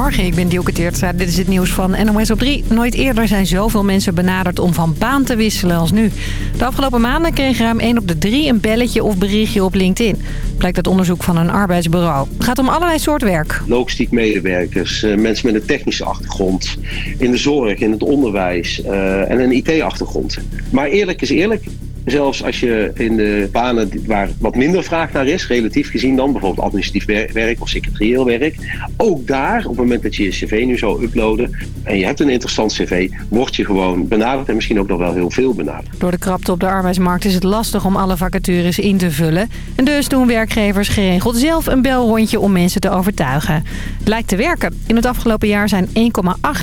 Goedemorgen, ik ben Dielke. Dit is het nieuws van NOS op 3. Nooit eerder zijn zoveel mensen benaderd om van baan te wisselen als nu. De afgelopen maanden kreeg ruim 1 op de 3 een belletje of berichtje op LinkedIn. Blijkt uit onderzoek van een arbeidsbureau. Het gaat om allerlei soort werk. Logistiek medewerkers, eh, mensen met een technische achtergrond, in de zorg, in het onderwijs eh, en een IT-achtergrond. Maar eerlijk is eerlijk, Zelfs als je in de banen waar wat minder vraag naar is, relatief gezien dan, bijvoorbeeld administratief werk of secretarieel werk. Ook daar, op het moment dat je je cv nu zou uploaden en je hebt een interessant cv, word je gewoon benaderd en misschien ook nog wel heel veel benaderd. Door de krapte op de arbeidsmarkt is het lastig om alle vacatures in te vullen. En dus doen werkgevers geregeld zelf een belrondje om mensen te overtuigen. Het lijkt te werken. In het afgelopen jaar zijn 1,8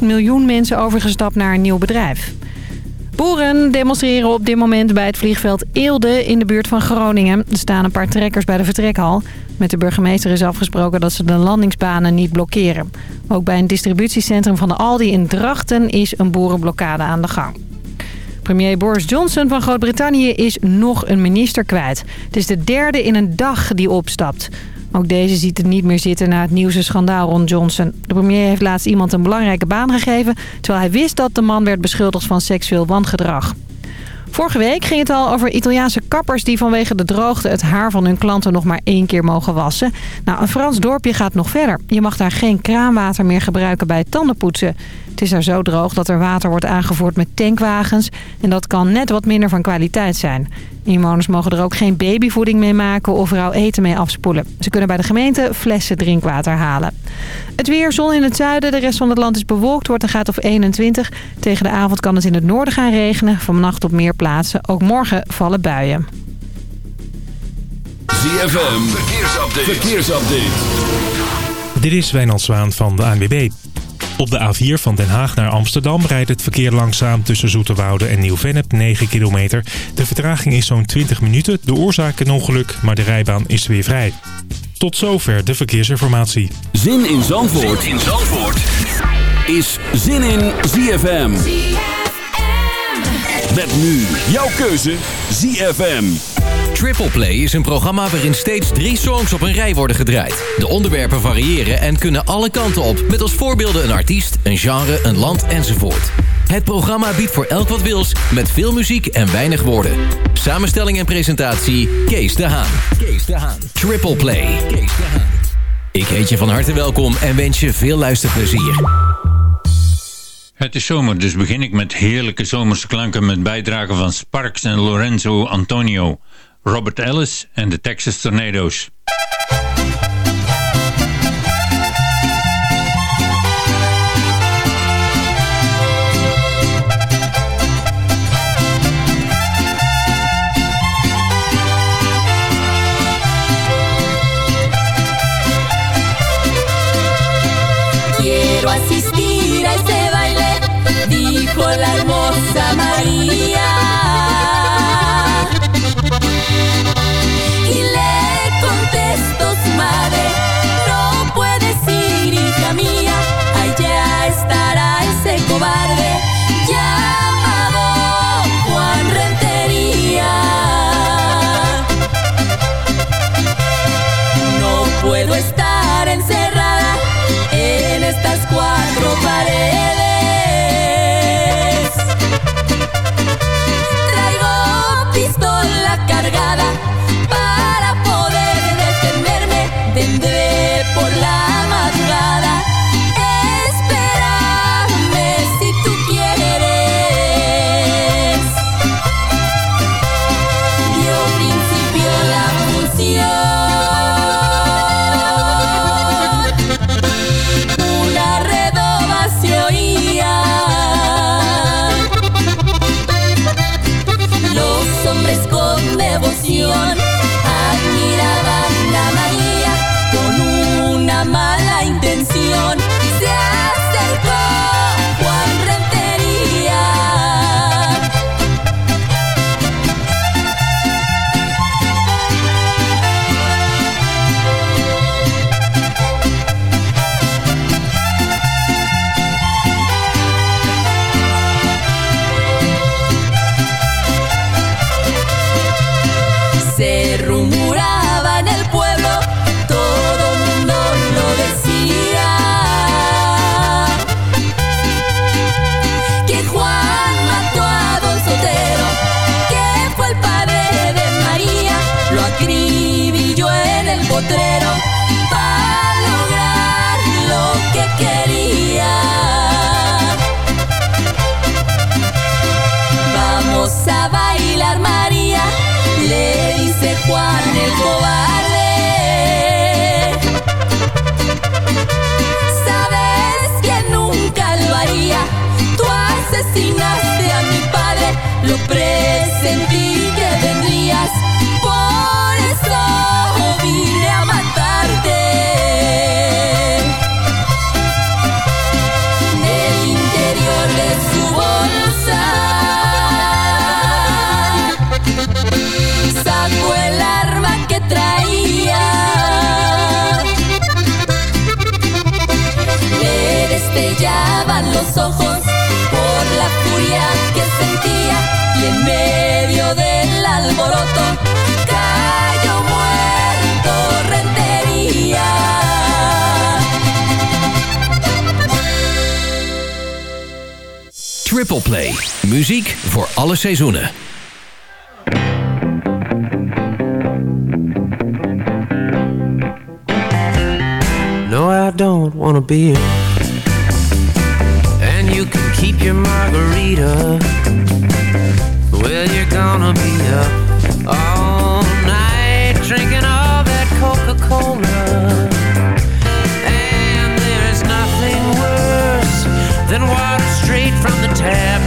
miljoen mensen overgestapt naar een nieuw bedrijf. Boeren demonstreren op dit moment bij het vliegveld Eelde in de buurt van Groningen. Er staan een paar trekkers bij de vertrekhal. Met de burgemeester is afgesproken dat ze de landingsbanen niet blokkeren. Ook bij een distributiecentrum van de Aldi in Drachten is een boerenblokkade aan de gang. Premier Boris Johnson van Groot-Brittannië is nog een minister kwijt. Het is de derde in een dag die opstapt. Ook deze ziet het niet meer zitten na het nieuwste schandaal rond Johnson. De premier heeft laatst iemand een belangrijke baan gegeven... terwijl hij wist dat de man werd beschuldigd van seksueel wangedrag. Vorige week ging het al over Italiaanse kappers die vanwege de droogte het haar van hun klanten nog maar één keer mogen wassen. Nou, een Frans dorpje gaat nog verder. Je mag daar geen kraanwater meer gebruiken bij tandenpoetsen. Het is daar zo droog dat er water wordt aangevoerd met tankwagens en dat kan net wat minder van kwaliteit zijn. Inwoners mogen er ook geen babyvoeding mee maken of rauw eten mee afspoelen. Ze kunnen bij de gemeente flessen drinkwater halen. Het weer, zon in het zuiden, de rest van het land is bewolkt, wordt een graad of 21. Tegen de avond kan het in het noorden gaan regenen, vannacht op meer plaatsen. Ook morgen vallen buien. ZFM, verkeersupdate. verkeersupdate. Dit is Wijnand Zwaan van de ANWB. Op de A4 van Den Haag naar Amsterdam rijdt het verkeer langzaam tussen Zoeterwoude en Nieuw-Vennep 9 kilometer. De vertraging is zo'n 20 minuten. De oorzaak een ongeluk, maar de rijbaan is weer vrij. Tot zover de verkeersinformatie. Zin in Zandvoort, zin in Zandvoort. is Zin in ZFM. ZFM. Met nu jouw keuze ZFM. Triple Play is een programma waarin steeds drie songs op een rij worden gedraaid. De onderwerpen variëren en kunnen alle kanten op... met als voorbeelden een artiest, een genre, een land enzovoort. Het programma biedt voor elk wat wils, met veel muziek en weinig woorden. Samenstelling en presentatie, Kees de Haan. Kees de Haan. Triple Play. Kees de Haan. Ik heet je van harte welkom en wens je veel luisterplezier. Het is zomer, dus begin ik met heerlijke zomerse klanken... met bijdragen van Sparks en Lorenzo Antonio... Robert Ellis en de Texas Tornadoes. Asistir a ese baile, dijo la hermosa María. sentí que vendrías, por eso vine a matarte. Del interior de su bolsa sacó el arma que traía. Le destellaban los ojos por la furia que sentía. Y en medio del alboroto cayó muerto rentería. Triple Play. Muziek voor alle seizoenen. No, I don't wanna be here. And you can keep your margarita. You're gonna be up all night drinking all that Coca-Cola. And there's nothing worse than water straight from the tap.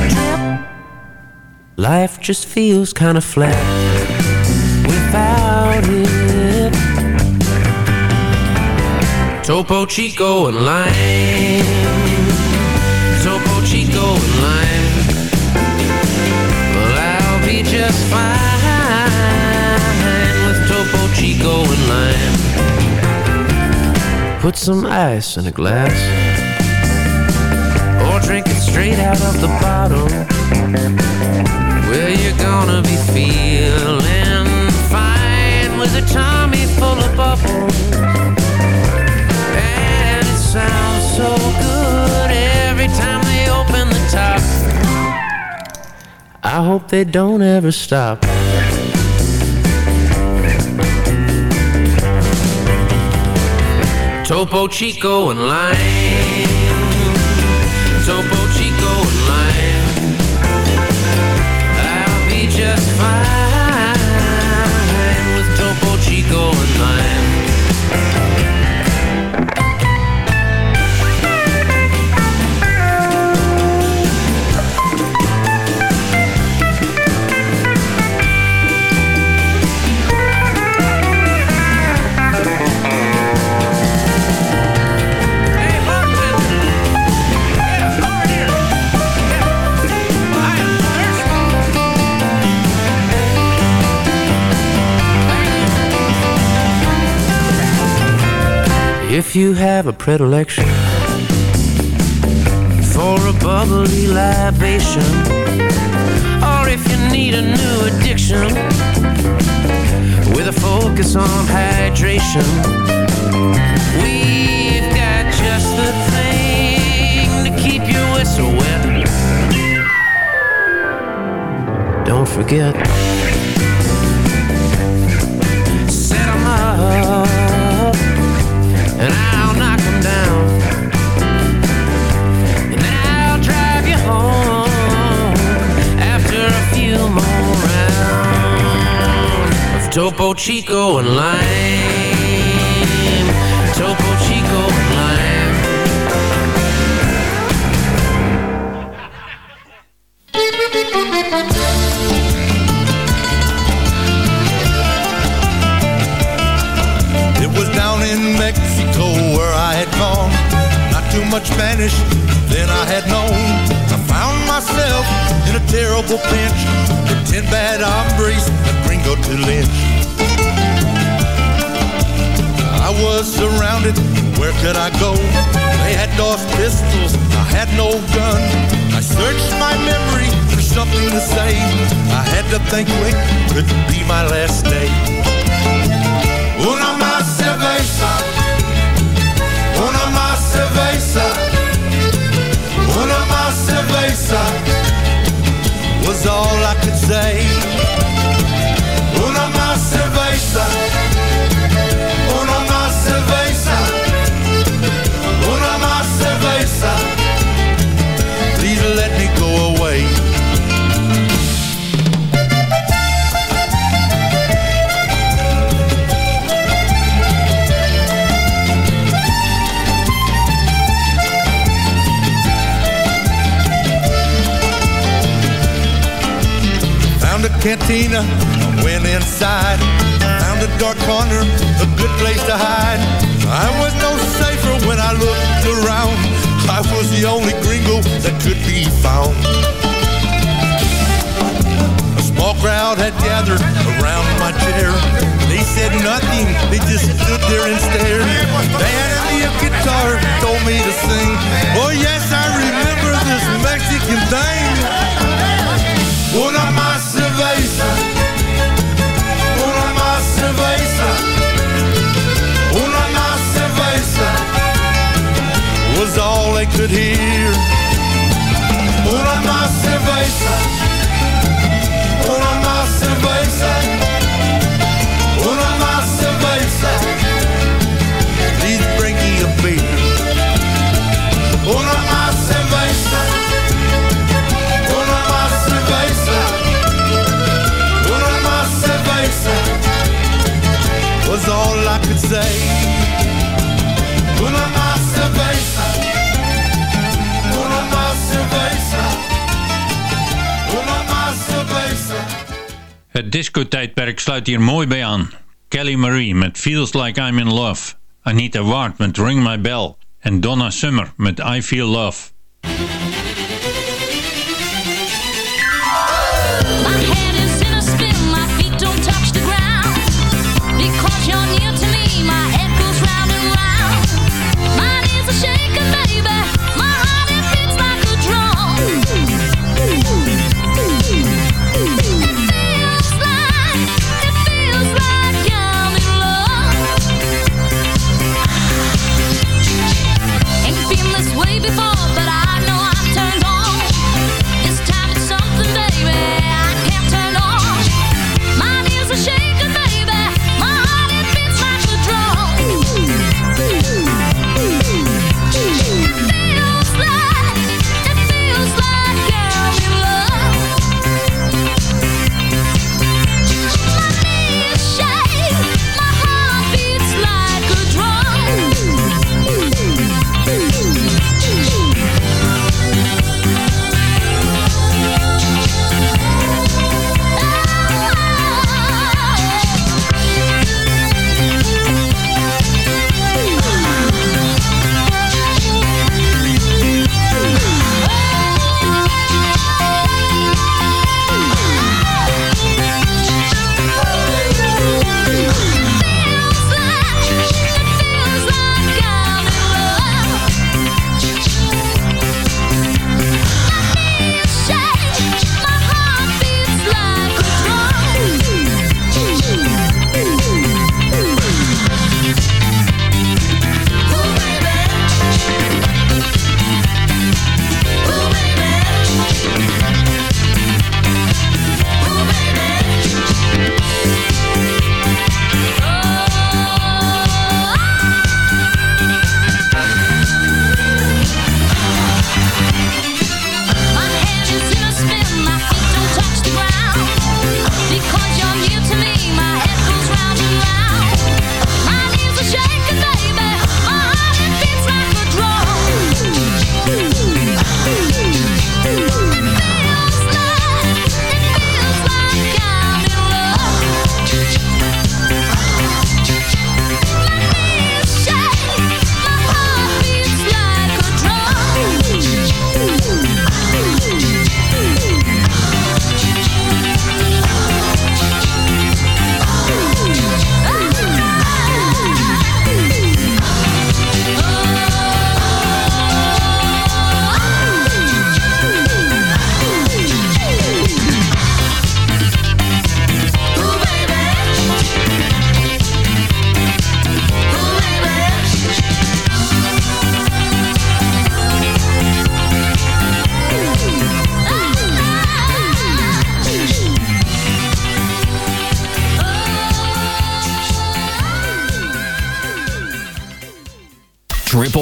Life just feels kinda flat without it. Topo Chico and lime. Put some ice in a glass. Or drink it straight out of the bottle. Well, you're gonna be feeling fine with a tummy full of bubbles. And it sounds so good every time they open the top. I hope they don't ever stop. Topo Chico and lime. Topo Chico and lime. I'll be just fine If you have a predilection for a bubbly libation, or if you need a new addiction with a focus on hydration, we've got just the thing to keep your whistle wet. Don't forget, Topo Chico and lime. Topo Chico and lime. It was down in Mexico where I had gone. Not too much Spanish, then I had known. Myself in a terrible pinch. With ten bad hombres, a gringo to lynch. I was surrounded, where could I go? They had Dos pistols, I had no gun. I searched my memory for something to say. I had to think quick, could be my last day. Una más cerveza, una más cerveza, una más cerveza was all I could say. Una más cerveza, cantina I went inside, found a dark corner, a good place to hide. I was no safer when I looked around. I was the only gringo that could be found. A small crowd had gathered around my chair. They said nothing, they just stood there and stared. They handed me a guitar, told me to sing. Oh yes, I remember this Mexican thing. Put was all they could hear. Una más cerveza, una más cerveza. Disco discotijdperk sluit hier mooi bij aan. Kelly Marie met Feels Like I'm In Love. Anita Ward met Ring My Bell. En Donna Summer met I Feel Love.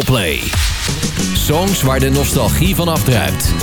Play. Songs waar de nostalgie van afdruipt.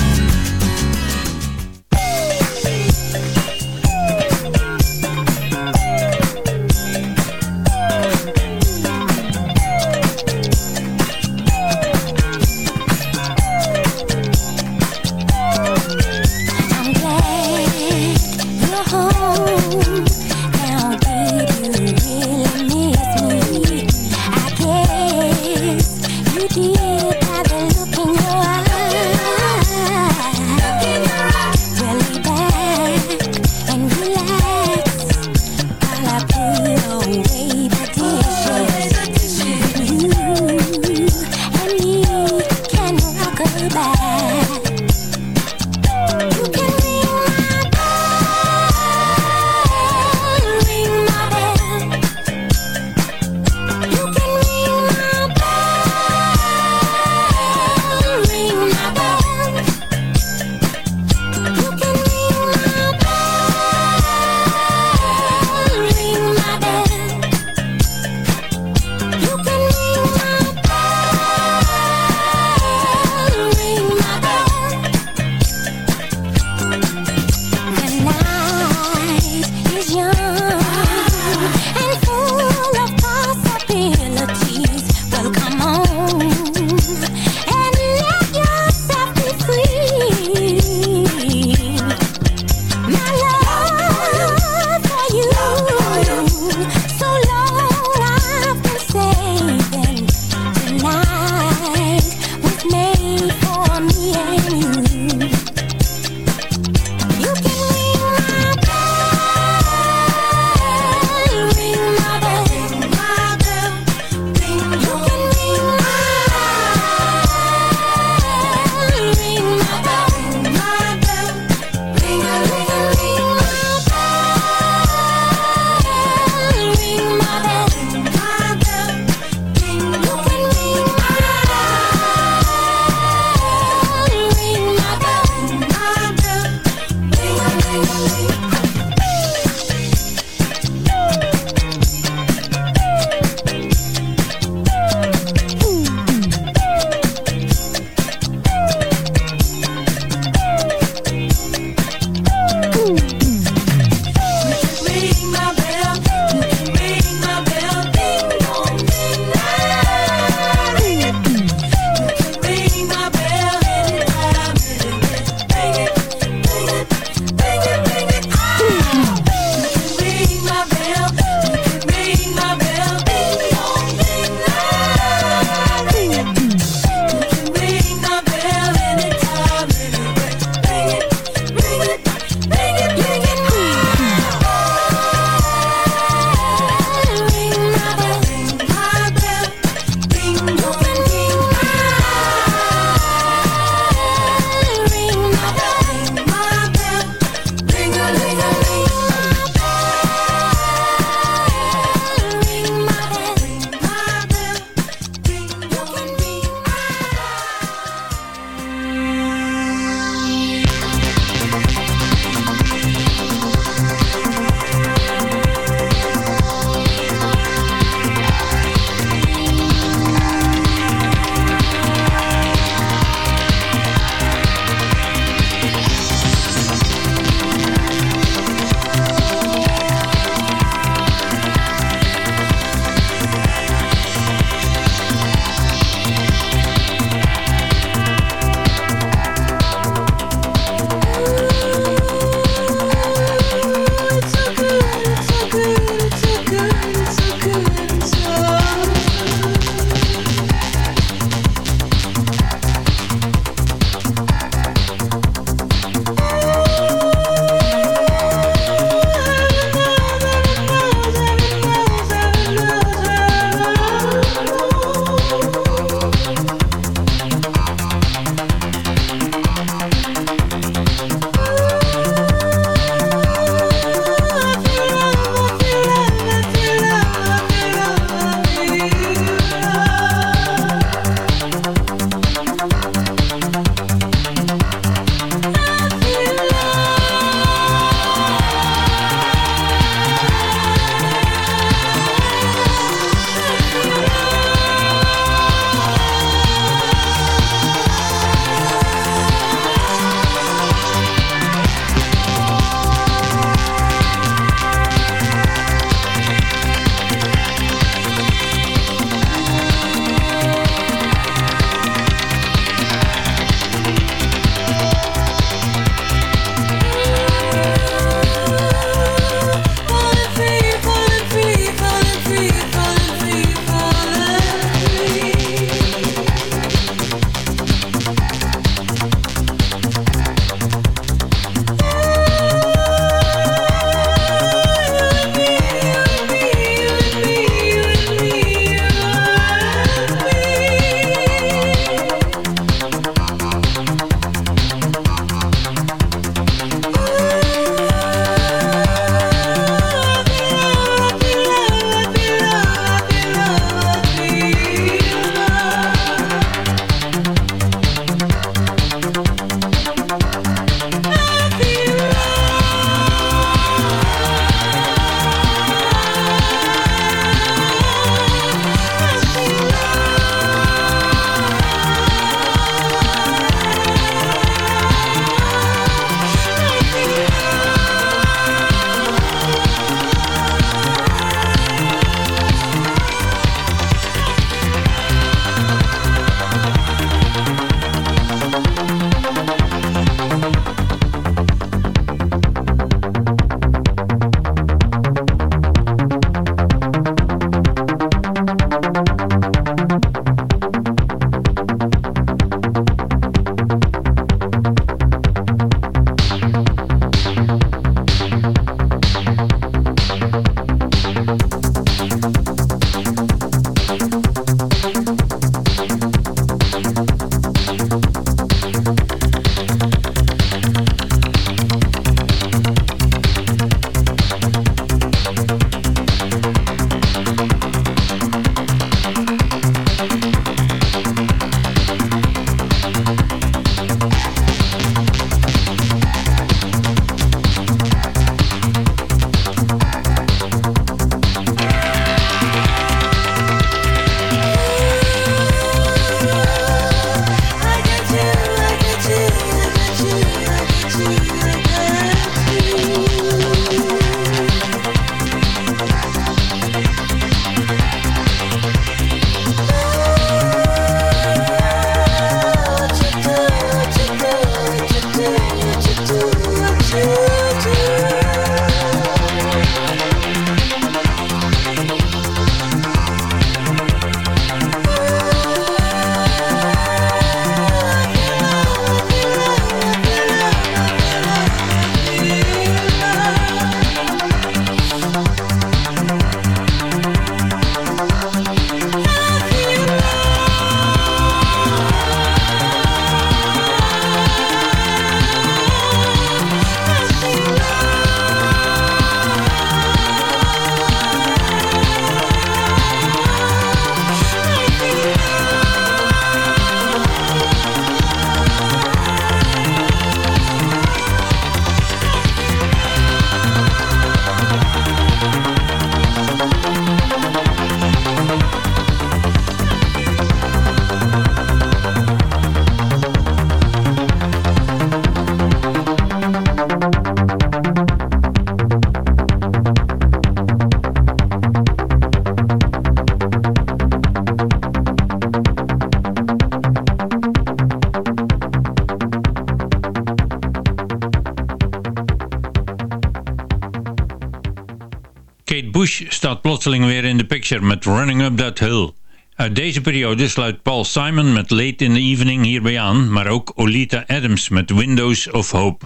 Kate Bush staat plotseling weer in de picture met Running Up That Hill. Uit deze periode sluit Paul Simon met Late in the Evening hierbij aan, maar ook Olita Adams met Windows of Hope.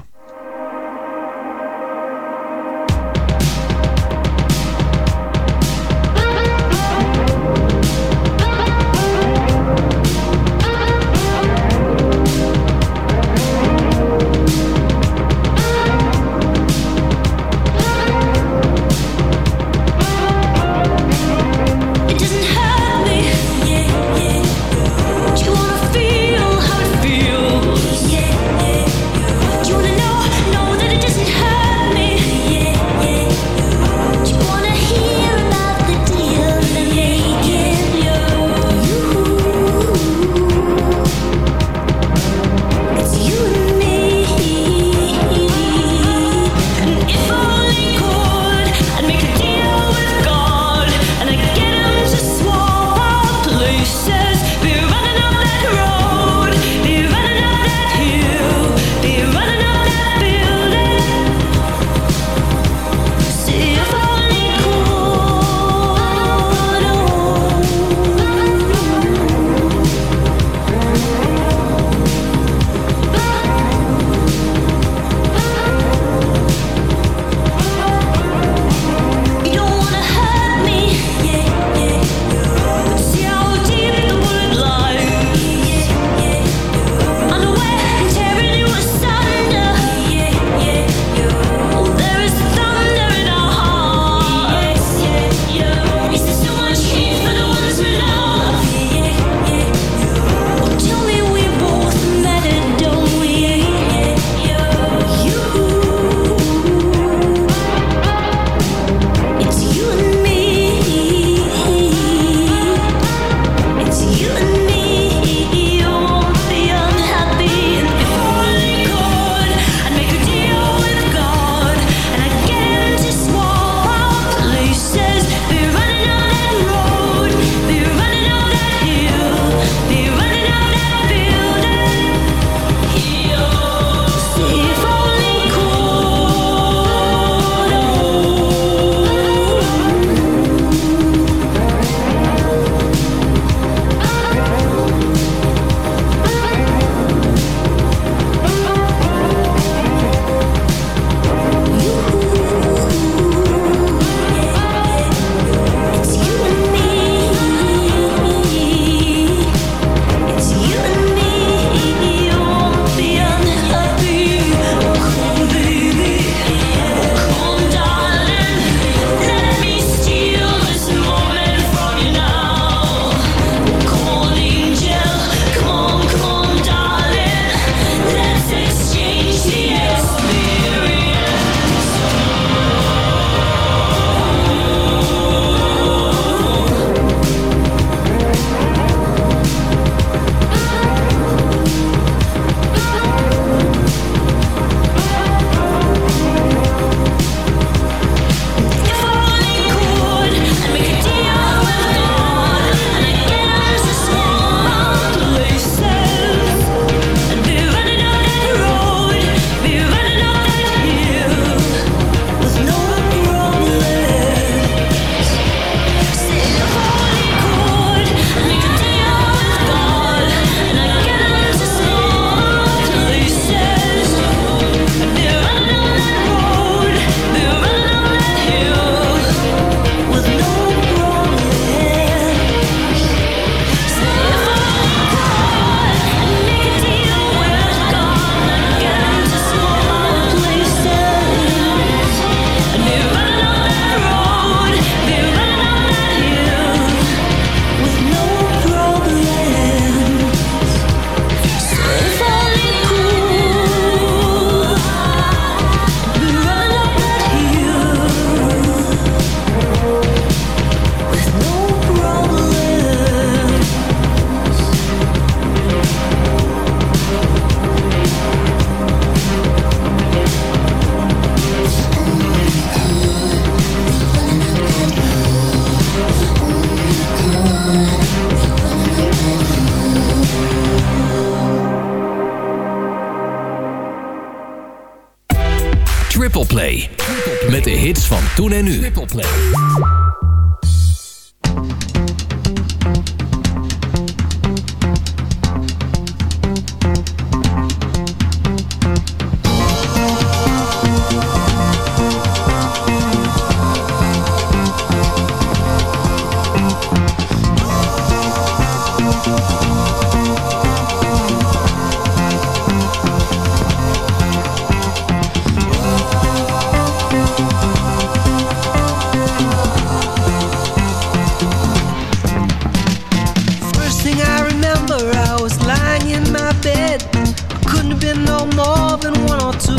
Been no more than one or two.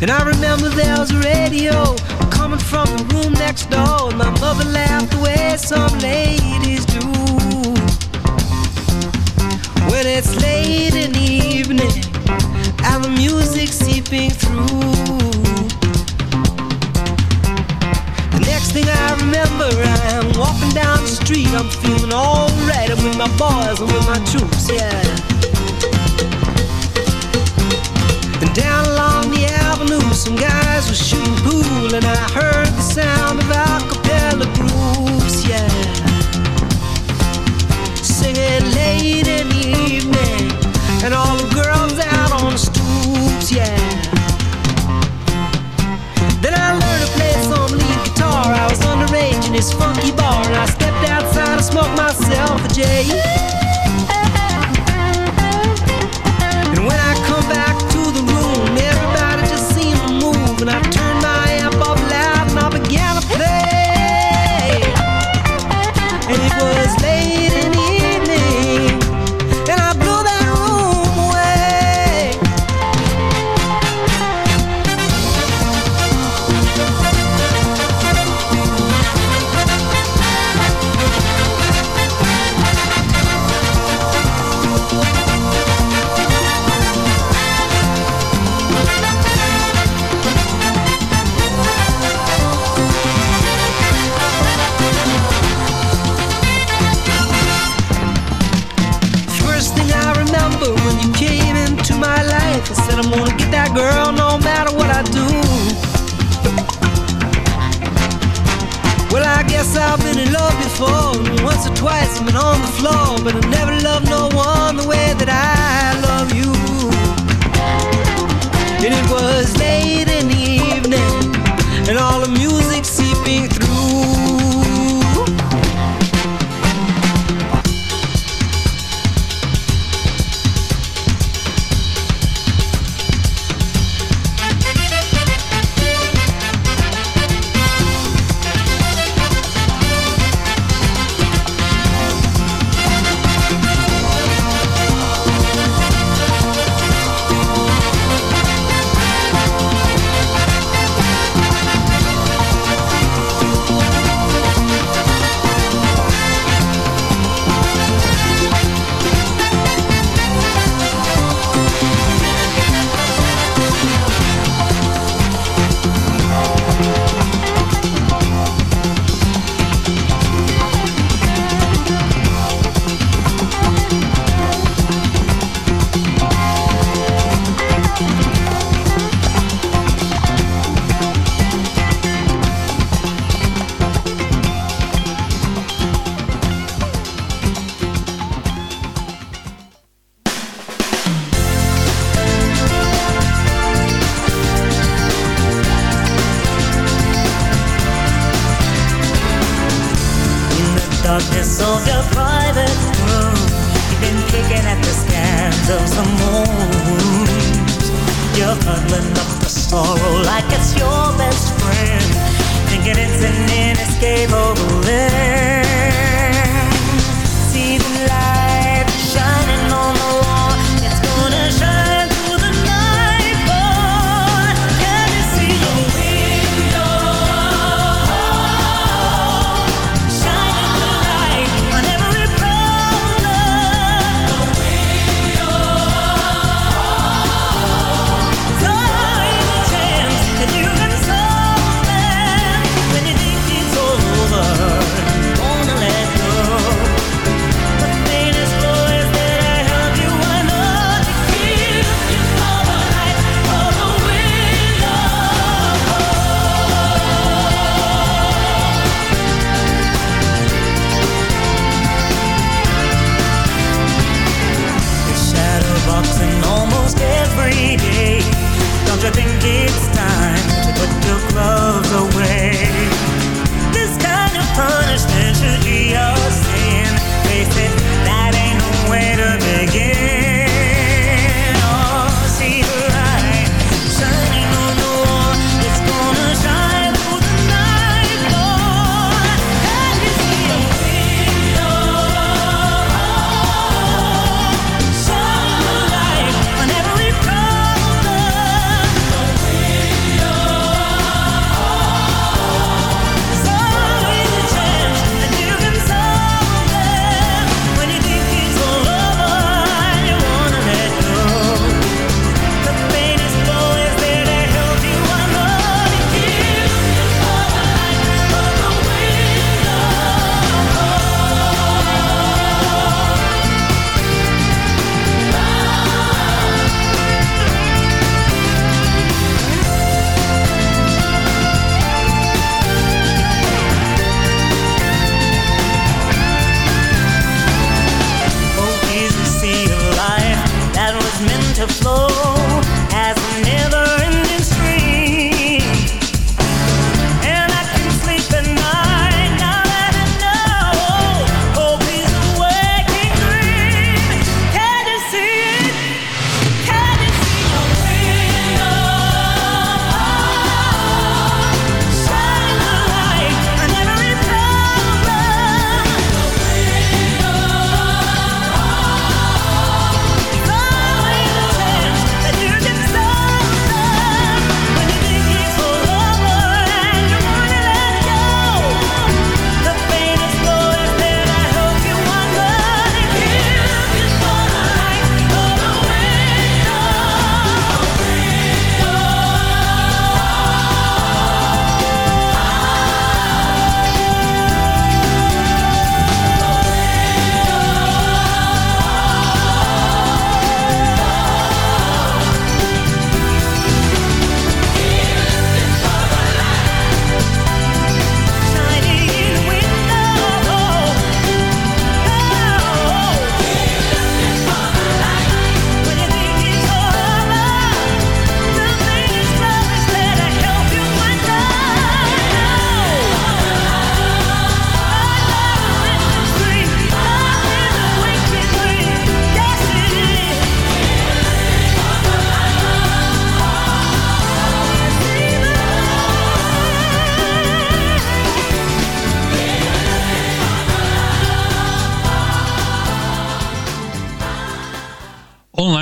And I remember there was a radio coming from the room next door. And my mother laughed the way some ladies do. When it's late in the evening and the music seeping through. Next thing I remember, I'm walking down the street. I'm feeling alright. I'm with my boys and with my troops, yeah. And down along the avenue, some guys were shooting pool, and I heard the sound of a cappella groups, yeah. Singing late in the evening, and all the girls out on the stoops, yeah. Then I learned to play some lead guitar. In this funky bar, and I stepped outside to smoke myself a J. before, once or twice I've been on the floor, but I never loved no one the way that I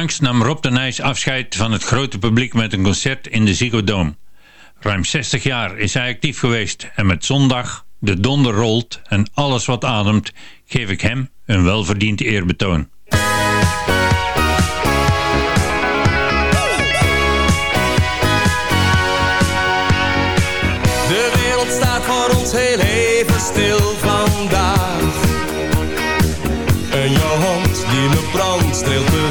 Onlangs nam Rob de Nijs afscheid van het grote publiek met een concert in de Ziggo Dome. Ruim 60 jaar is hij actief geweest en met zondag, de donder rolt en alles wat ademt, geef ik hem een welverdiend eerbetoon. De wereld staat voor ons heel even stil vandaag. En jouw hand die de brand streelt de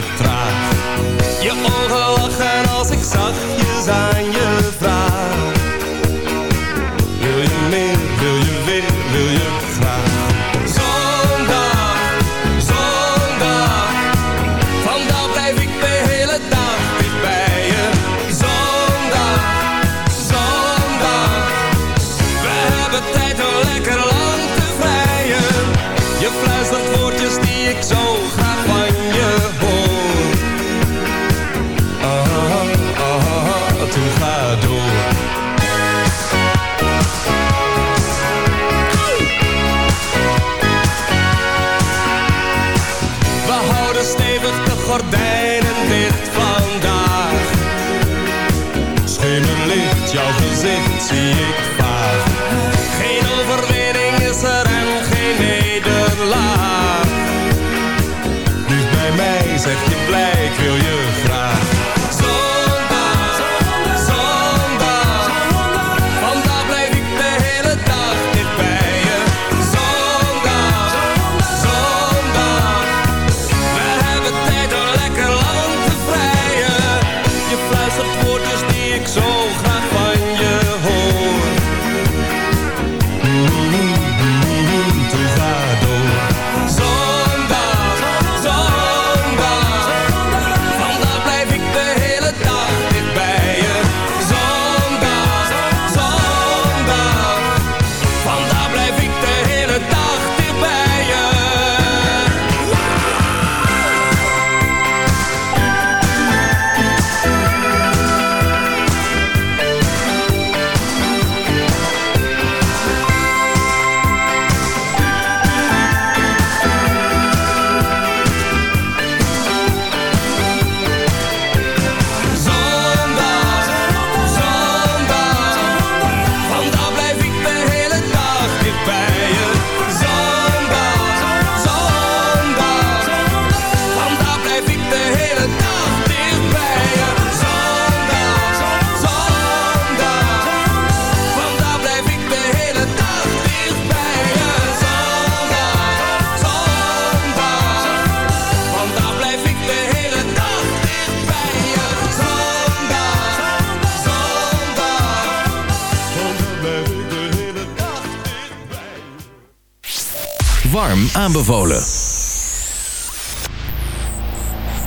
aanbevolen.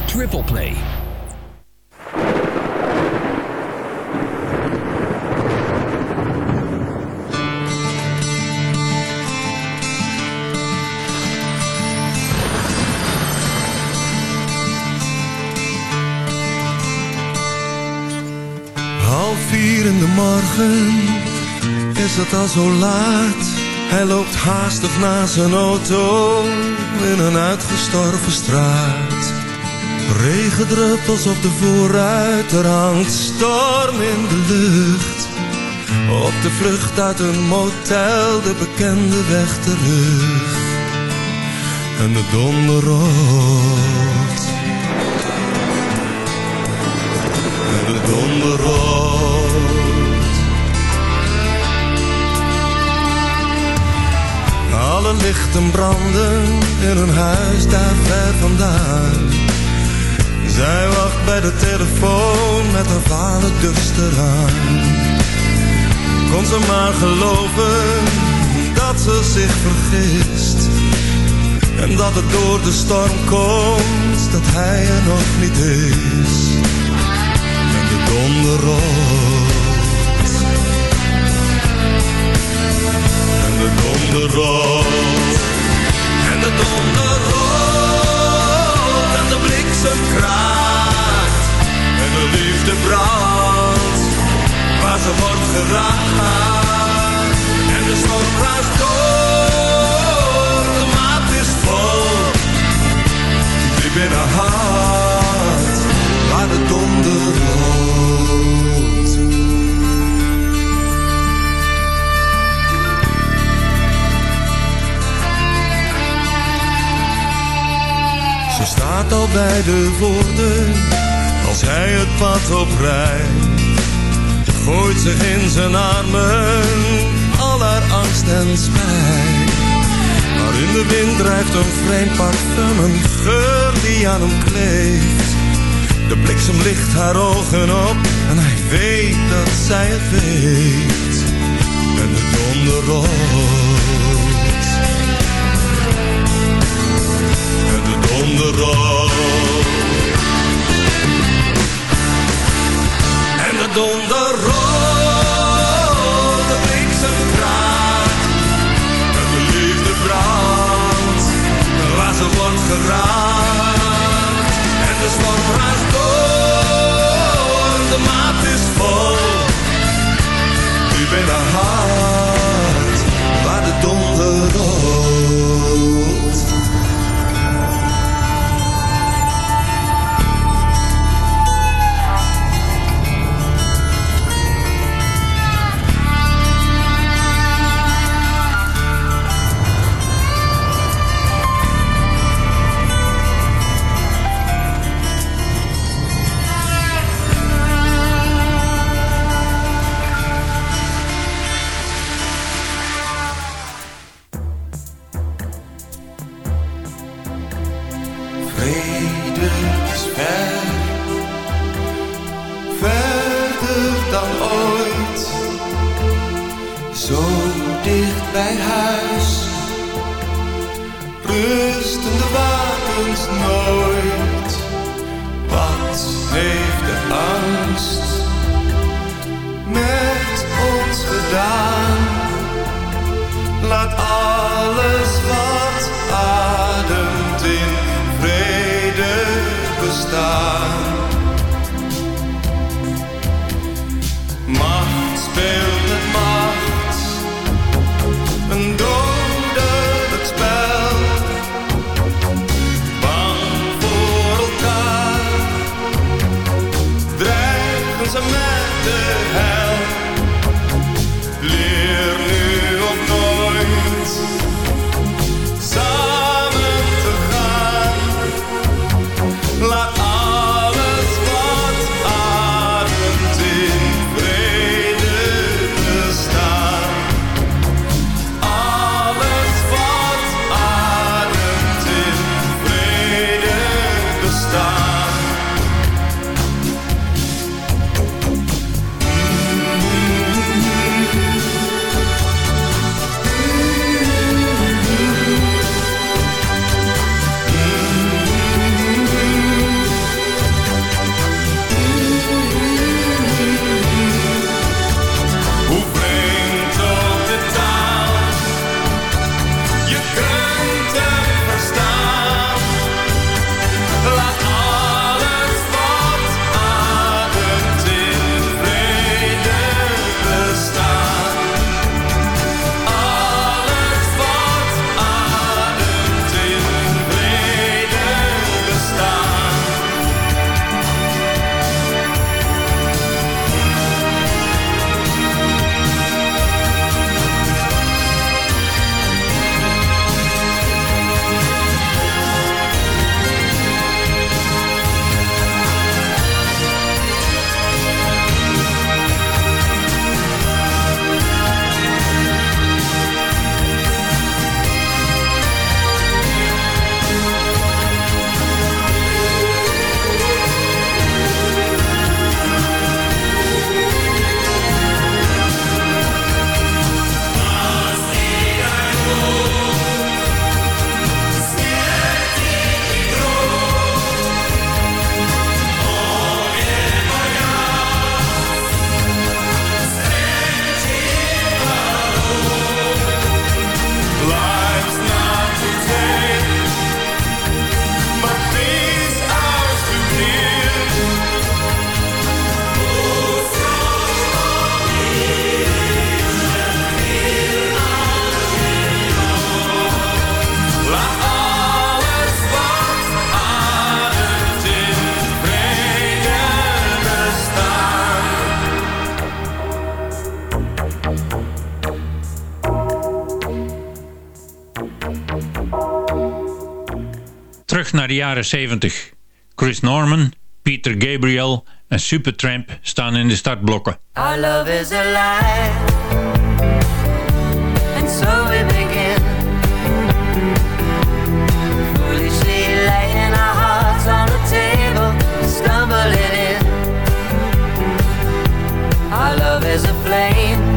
Triple Play. Half vier in de morgen, is dat al zo laat? Hij loopt haastig naar zijn auto in een uitgestorven straat. Regendruppels op de voorruit, er hangt storm in de lucht. Op de vlucht uit een motel, de bekende weg terug. En de donder rolt. En de donder rolt. Lichten branden in een huis daar ver vandaan. Zij wacht bij de telefoon met haar vader dus eraan. Kon ze maar geloven dat ze zich vergist. En dat het door de storm komt, dat hij er nog niet is. En de donder de donder rolt. En de donder rolt. En de bliksem kraakt. En de liefde brandt. Waar ze wordt geraakt. En de storm raast door. De maat is vol. Diep in haar hart. Waar de donder rolt. Staat al bij de voordeur als hij het pad oprijdt. Gooit zich in zijn armen, al haar angst en spijt. Maar in de wind drijft een vreemd parfum, een geur die aan hem kleeft. De bliksem licht haar ogen op en hij weet dat zij het weet. En de donder rolt. De donder rolt. En de donder the house. de jaren 70. Chris Norman, Peter Gabriel en Supertramp staan in de startblokken. Our love is alive, and so we begin. Foolishly laying our hearts on the table, stumbling in. Our love is a flame.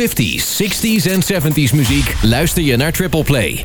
50s, 60s en 70s muziek luister je naar Triple Play.